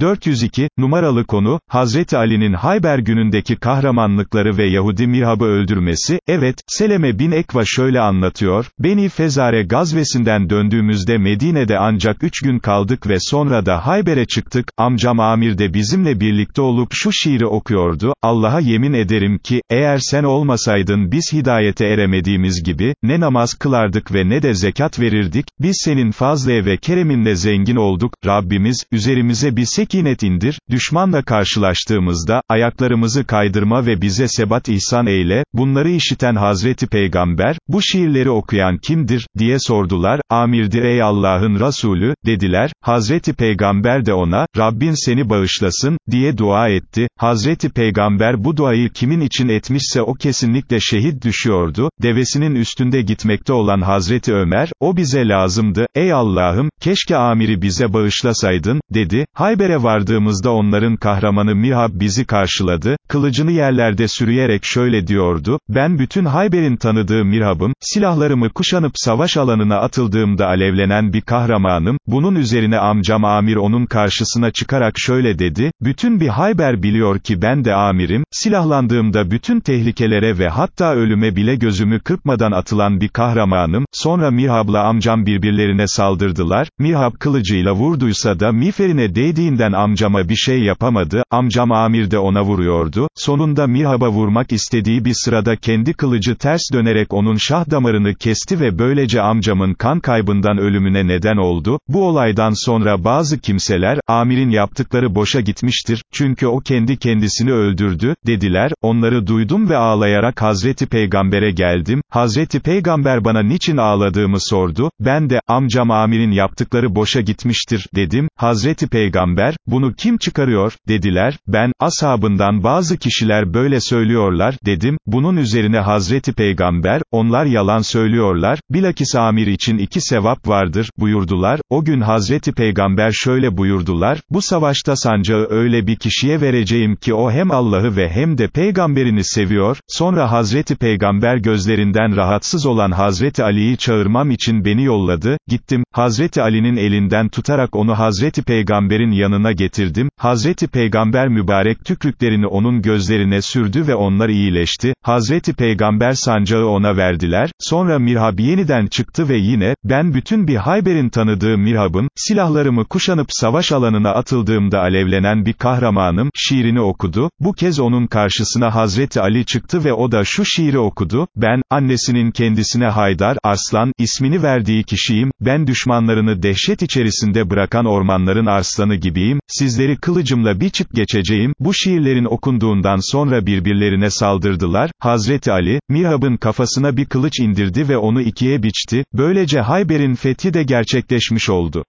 402, numaralı konu, Hazreti Ali'nin Hayber günündeki kahramanlıkları ve Yahudi Mirhab'ı öldürmesi, evet, Seleme bin Ekva şöyle anlatıyor, Beni Fezare gazvesinden döndüğümüzde Medine'de ancak üç gün kaldık ve sonra da Hayber'e çıktık, amcam Amir de bizimle birlikte olup şu şiiri okuyordu, Allah'a yemin ederim ki, eğer sen olmasaydın biz hidayete eremediğimiz gibi, ne namaz kılardık ve ne de zekat verirdik, biz senin fazle ve kereminle zengin olduk, Rabbimiz, üzerimize bir sekinet indir, düşmanla karşılaştığımızda, ayaklarımızı kaydırma ve bize sebat ihsan eyle, bunları işiten Hazreti Peygamber, bu şiirleri okuyan kimdir, diye sordular, amirdir ey Allah'ın Resulü, dediler, Hazreti Peygamber de ona, Rabbin seni bağışlasın, diye dua etti, Hazreti Peygamber bu duayı kimin için etmişse o kesinlikle şehit düşüyordu, devesinin üstünde gitmekte olan Hazreti Ömer, o bize lazımdı, ey Allah'ım, keşke amiri bize bağışlasaydın, dedi, Hayber'e vardığımızda onların kahramanı Mirhab bizi karşıladı, kılıcını yerlerde sürüyerek şöyle diyordu, ben bütün Hayber'in tanıdığı Mirhab'ım, silahlarımı kuşanıp savaş alanına atıldığımda alevlenen bir kahramanım, bunun üzerine amcam Amir onun karşısına çıkarak şöyle dedi, bütün bir Hayber biliyor ki ben de amirim, silahlandığımda bütün tehlikelere ve hatta ölüme bile gözümü kırpmadan atılan bir kahramanım, sonra Mirhab'la amcam birbirlerine saldırdılar, Mirhab kılıcıyla vurduysa da miğferine değdiğinden amcama bir şey yapamadı, amcam Amir de ona vuruyordu, sonunda Mirhab'a vurmak istediği bir sırada kendi kılıcı ters dönerek onun şah damarını kesti ve böylece amcamın kan kaybından ölümüne neden oldu, bu olaydan sonra bazı kimseler, Amir'in yaptıkları boşa gitmiştir, çünkü o kendi kendisini öldürdü, dediler, onları duydum ve ağlayarak Hazreti Peygamber'e geldim, Hazreti Peygamber bana niçin ağladığımı sordu, ben de, amcam Amir'in yaptıkları boşa gitmiştir, dedim, Hazreti Peygamber, bunu kim çıkarıyor, dediler, ben, ashabından bazı kişiler böyle söylüyorlar, dedim, bunun üzerine Hazreti Peygamber, onlar yalan söylüyorlar, bilakis amir için iki sevap vardır, buyurdular, o gün Hazreti Peygamber şöyle buyurdular, bu savaşta sancağı öyle bir kişiye vereceğim ki o hem Allah'ı ve hem de peygamberini seviyor, sonra Hazreti Peygamber gözlerinden rahatsız olan Hazreti Ali'yi çağırmam için beni yolladı, gittim, Hazreti Ali'nin elinden tutarak onu Hazreti Peygamber'in yanına getirdim, Hazreti Peygamber mübarek tükrüklerini onun gözlerine sürdü ve onlar iyileşti, Hazreti Peygamber sancağı ona verdiler, sonra Mirhab yeniden çıktı ve yine, ben bütün bir Hayber'in tanıdığı Mirhab'ım, silahlarımı kuşanıp savaş alanına atıldığımda alevlenen bir kahramanım, şiirini okudu, bu kez onun karşısına Hazreti Ali çıktı ve o da şu şiiri okudu, ben, annesinin kendisine Haydar, Arslan, ismini verdiği kişiyim, ben düşmanlarını dehşet içerisinde bırakan ormanların arslanı gibiyim, sizleri kılıcımla biçip geçeceğim, bu şiirlerin okunduğundan sonra birbirlerine saldırdılar, Hazreti Ali, Mirhab'ın kafasına bir kılıç indirdi ve onu ikiye biçti, böylece Hayber'in fethi de gerçekleşmiş oldu.